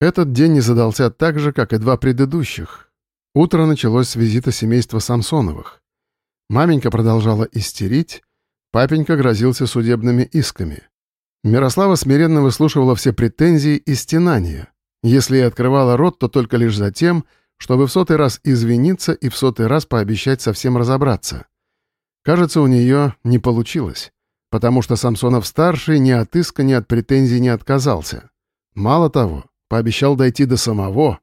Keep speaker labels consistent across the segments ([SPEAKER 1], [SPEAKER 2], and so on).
[SPEAKER 1] Этот день не задался так же, как и два предыдущих. Утро началось с визита семейства Самсоновых. Маменька продолжала истерить, папенька грозился судебными исками. Мирослава смиренно выслушивала все претензии и стенания. Если и открывала рот, то только лишь за тем, чтобы в сотый раз извиниться и в сотый раз пообещать совсем разобраться. Кажется, у нее не получилось, потому что Самсонов-старший ни от иска, ни от претензий не отказался. Мало того, пообещал дойти до самого.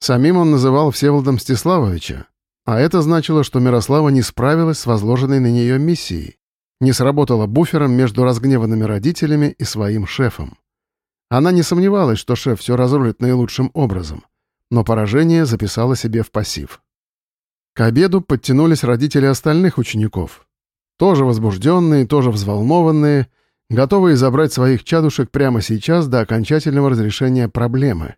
[SPEAKER 1] Самим он называл Всеволода Мстиславовича, а это значило, что Мирослава не справилась с возложенной на нее миссией, не сработала буфером между разгневанными родителями и своим шефом. Она не сомневалась, что шеф все разрулит наилучшим образом, но поражение записала себе в пассив. К обеду подтянулись родители остальных учеников. Тоже возбужденные, тоже взволнованные — готовые забрать своих чадушек прямо сейчас до окончательного разрешения проблемы.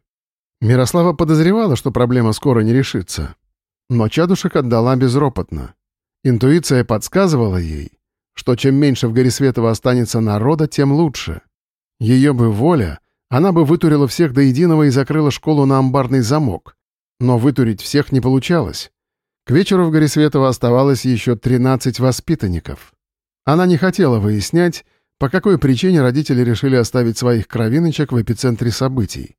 [SPEAKER 1] Мирослава подозревала, что проблема скоро не решится. Но чадушек отдала безропотно. Интуиция подсказывала ей, что чем меньше в Горисветово останется народа, тем лучше. Ее бы воля, она бы вытурила всех до единого и закрыла школу на амбарный замок. Но вытурить всех не получалось. К вечеру в Горисветово оставалось еще 13 воспитанников. Она не хотела выяснять, по какой причине родители решили оставить своих кровиночек в эпицентре событий?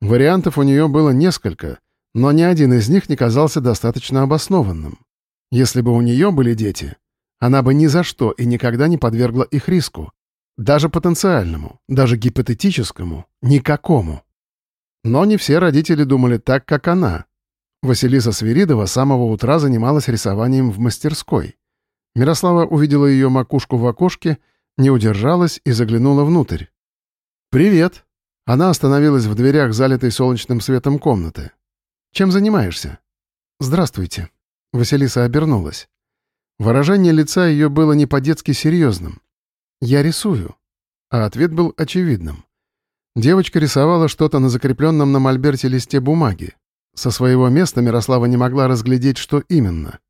[SPEAKER 1] Вариантов у нее было несколько, но ни один из них не казался достаточно обоснованным. Если бы у нее были дети, она бы ни за что и никогда не подвергла их риску. Даже потенциальному, даже гипотетическому, никакому. Но не все родители думали так, как она. Василиса Свиридова с самого утра занималась рисованием в мастерской. Мирослава увидела ее макушку в окошке — не удержалась и заглянула внутрь. «Привет!» Она остановилась в дверях, залитой солнечным светом комнаты. «Чем занимаешься?» «Здравствуйте». Василиса обернулась. Выражение лица ее было не по-детски серьезным. «Я рисую». А ответ был очевидным. Девочка рисовала что-то на закрепленном на мольберте листе бумаги. Со своего места Мирослава не могла разглядеть, что именно.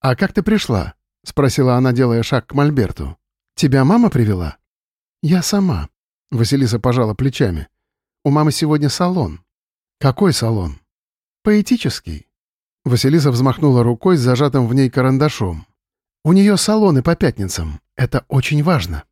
[SPEAKER 1] «А как ты пришла?» — спросила она, делая шаг к мольберту. «Тебя мама привела?» «Я сама», — Василиса пожала плечами. «У мамы сегодня салон». «Какой салон?» «Поэтический». Василиса взмахнула рукой с зажатым в ней карандашом. «У нее салоны по пятницам. Это очень важно».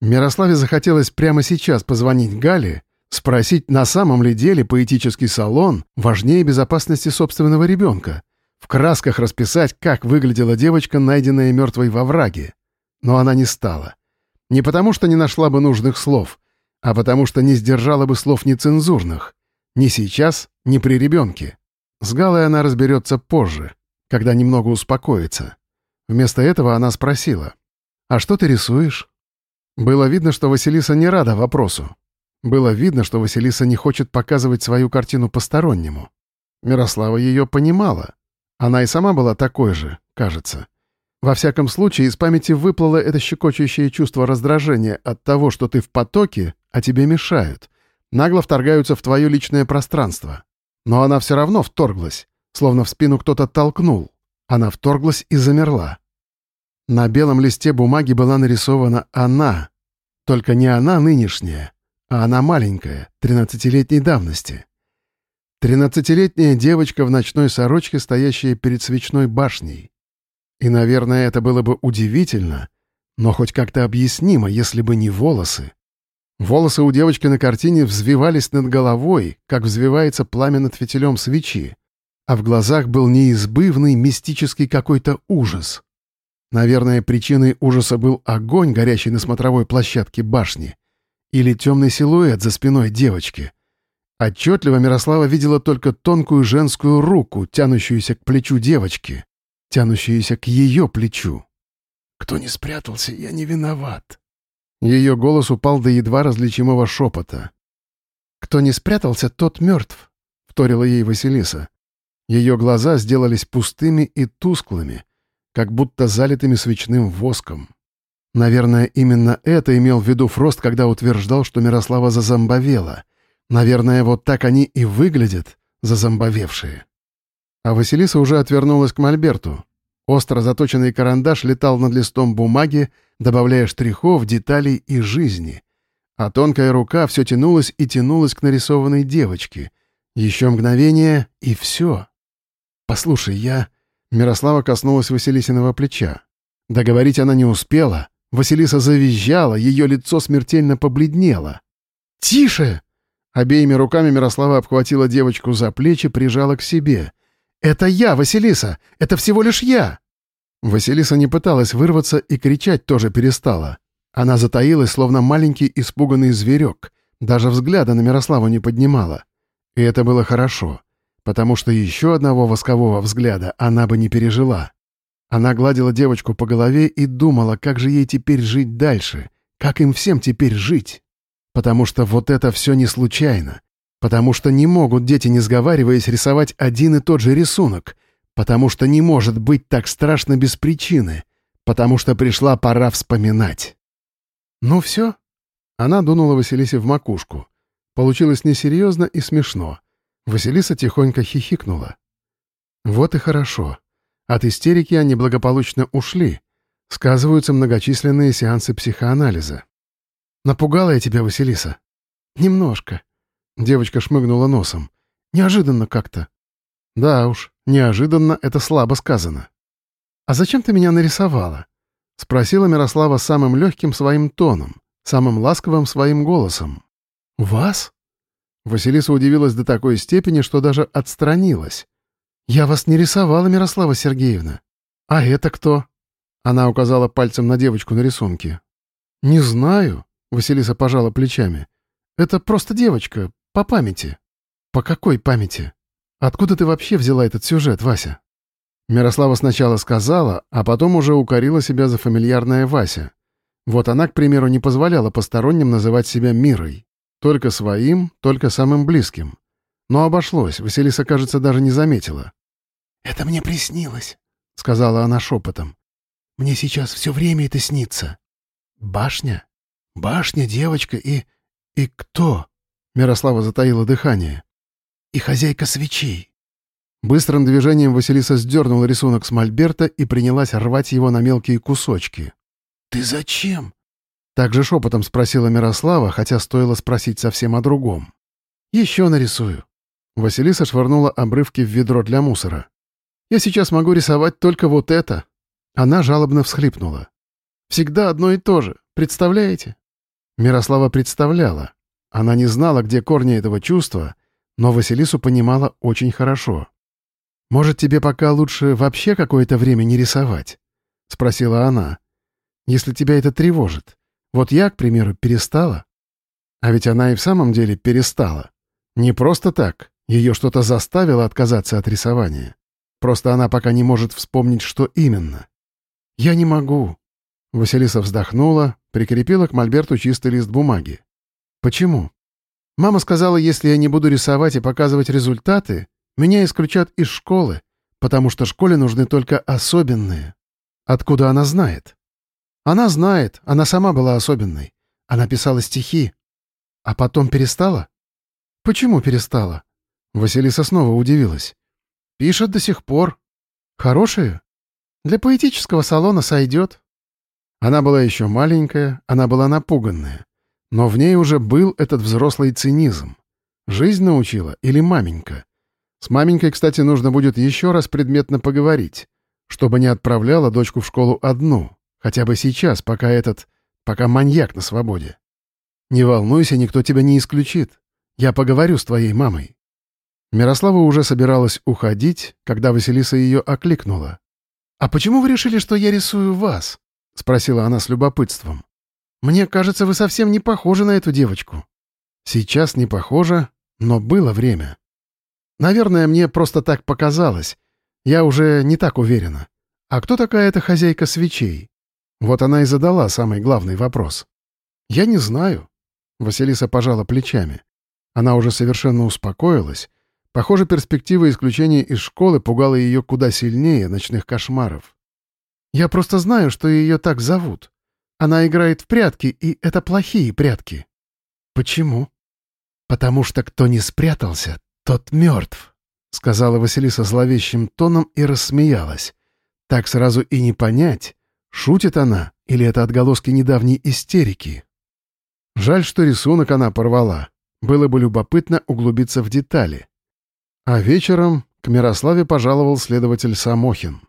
[SPEAKER 1] Мирославе захотелось прямо сейчас позвонить Гале, спросить, на самом ли деле поэтический салон важнее безопасности собственного ребенка, в красках расписать, как выглядела девочка, найденная мертвой во враге. Но она не стала. Не потому, что не нашла бы нужных слов, а потому, что не сдержала бы слов нецензурных. Ни сейчас, ни при ребенке. С Галой она разберется позже, когда немного успокоится. Вместо этого она спросила, «А что ты рисуешь?» Было видно, что Василиса не рада вопросу. Было видно, что Василиса не хочет показывать свою картину постороннему. Мирослава ее понимала. Она и сама была такой же, кажется. Во всяком случае, из памяти выплыло это щекочущее чувство раздражения от того, что ты в потоке, а тебе мешают. Нагло вторгаются в твое личное пространство. Но она все равно вторглась, словно в спину кто-то толкнул. Она вторглась и замерла. На белом листе бумаги была нарисована она. Только не она нынешняя, а она маленькая, тринадцатилетней давности. Тринадцатилетняя девочка в ночной сорочке, стоящая перед свечной башней. И, наверное, это было бы удивительно, но хоть как-то объяснимо, если бы не волосы. Волосы у девочки на картине взвивались над головой, как взвивается пламя над фитилем свечи, а в глазах был неизбывный мистический какой-то ужас. Наверное, причиной ужаса был огонь, горящий на смотровой площадке башни, или темный силуэт за спиной девочки. Отчетливо Мирослава видела только тонкую женскую руку, тянущуюся к плечу девочки тянущиеся к ее плечу. «Кто не спрятался, я не виноват». Ее голос упал до едва различимого шепота. «Кто не спрятался, тот мертв», — вторила ей Василиса. Ее глаза сделались пустыми и тусклыми, как будто залитыми свечным воском. Наверное, именно это имел в виду Фрост, когда утверждал, что Мирослава зазомбовела. Наверное, вот так они и выглядят, зазомбовевшие. А Василиса уже отвернулась к мольберту. Остро заточенный карандаш летал над листом бумаги, добавляя штрихов, деталей и жизни. а тонкая рука все тянулась и тянулась к нарисованной девочке. Еще мгновение — и все. «Послушай, я...» Мирослава коснулась Василисиного плеча. Договорить она не успела. Василиса завизжала, ее лицо смертельно побледнело. «Тише!» Обеими руками Мирослава обхватила девочку за плечи, прижала к себе. «Это я, Василиса! Это всего лишь я!» Василиса не пыталась вырваться и кричать тоже перестала. Она затаилась, словно маленький испуганный зверек, даже взгляда на Мирославу не поднимала. И это было хорошо, потому что еще одного воскового взгляда она бы не пережила. Она гладила девочку по голове и думала, как же ей теперь жить дальше, как им всем теперь жить. Потому что вот это все не случайно. Потому что не могут дети, не сговариваясь, рисовать один и тот же рисунок. Потому что не может быть так страшно без причины. Потому что пришла пора вспоминать. «Ну все?» Она дунула Василисе в макушку. Получилось несерьезно и смешно. Василиса тихонько хихикнула. «Вот и хорошо. От истерики они благополучно ушли. Сказываются многочисленные сеансы психоанализа. Напугала я тебя, Василиса?» «Немножко». Девочка шмыгнула носом. «Неожиданно как-то». «Да уж, неожиданно — это слабо сказано». «А зачем ты меня нарисовала?» — спросила Мирослава самым легким своим тоном, самым ласковым своим голосом. «Вас?» Василиса удивилась до такой степени, что даже отстранилась. «Я вас не рисовала, Мирослава Сергеевна. А это кто?» Она указала пальцем на девочку на рисунке. «Не знаю», — Василиса пожала плечами. «Это просто девочка, по памяти». «По какой памяти? Откуда ты вообще взяла этот сюжет, Вася?» Мирослава сначала сказала, а потом уже укорила себя за фамильярное Вася. Вот она, к примеру, не позволяла посторонним называть себя Мирой. Только своим, только самым близким. Но обошлось, Василиса, кажется, даже не заметила. «Это мне приснилось», — сказала она шепотом. «Мне сейчас все время это снится». «Башня? Башня, девочка и... и кто?» Мирослава затаила дыхание. «И хозяйка свечей. Быстрым движением Василиса сдернула рисунок с мольберта и принялась рвать его на мелкие кусочки. «Ты зачем?» Также шепотом спросила Мирослава, хотя стоило спросить совсем о другом. «Еще нарисую». Василиса швырнула обрывки в ведро для мусора. «Я сейчас могу рисовать только вот это». Она жалобно всхлипнула. «Всегда одно и то же, представляете?» Мирослава представляла. Она не знала, где корни этого чувства, но Василису понимала очень хорошо. «Может, тебе пока лучше вообще какое-то время не рисовать?» — спросила она. «Если тебя это тревожит. Вот я, к примеру, перестала». А ведь она и в самом деле перестала. Не просто так. Ее что-то заставило отказаться от рисования. Просто она пока не может вспомнить, что именно. «Я не могу». Василиса вздохнула, прикрепила к мольберту чистый лист бумаги. «Почему?» Мама сказала, если я не буду рисовать и показывать результаты, меня исключат из школы, потому что школе нужны только особенные. Откуда она знает? Она знает, она сама была особенной. Она писала стихи. А потом перестала? Почему перестала? Василиса снова удивилась. Пишет до сих пор. Хорошие? Для поэтического салона сойдет. Она была еще маленькая, она была напуганная. Но в ней уже был этот взрослый цинизм. Жизнь научила или маменька? С маменькой, кстати, нужно будет еще раз предметно поговорить, чтобы не отправляла дочку в школу одну, хотя бы сейчас, пока этот... пока маньяк на свободе. Не волнуйся, никто тебя не исключит. Я поговорю с твоей мамой». Мирослава уже собиралась уходить, когда Василиса ее окликнула. «А почему вы решили, что я рисую вас?» — спросила она с любопытством. «Мне кажется, вы совсем не похожи на эту девочку». «Сейчас не похоже, но было время». Наверное, мне просто так показалось. Я уже не так уверена. А кто такая эта хозяйка свечей? Вот она и задала самый главный вопрос. Я не знаю. Василиса пожала плечами. Она уже совершенно успокоилась. Похоже, перспектива исключения из школы пугала ее куда сильнее ночных кошмаров. «Я просто знаю, что ее так зовут. Она играет в прятки, и это плохие прятки». «Почему?» «Потому что кто не спрятался, «Тот мертв», — сказала Василиса зловещим тоном и рассмеялась. Так сразу и не понять, шутит она или это отголоски недавней истерики. Жаль, что рисунок она порвала. Было бы любопытно углубиться в детали. А вечером к Мирославе пожаловал следователь Самохин.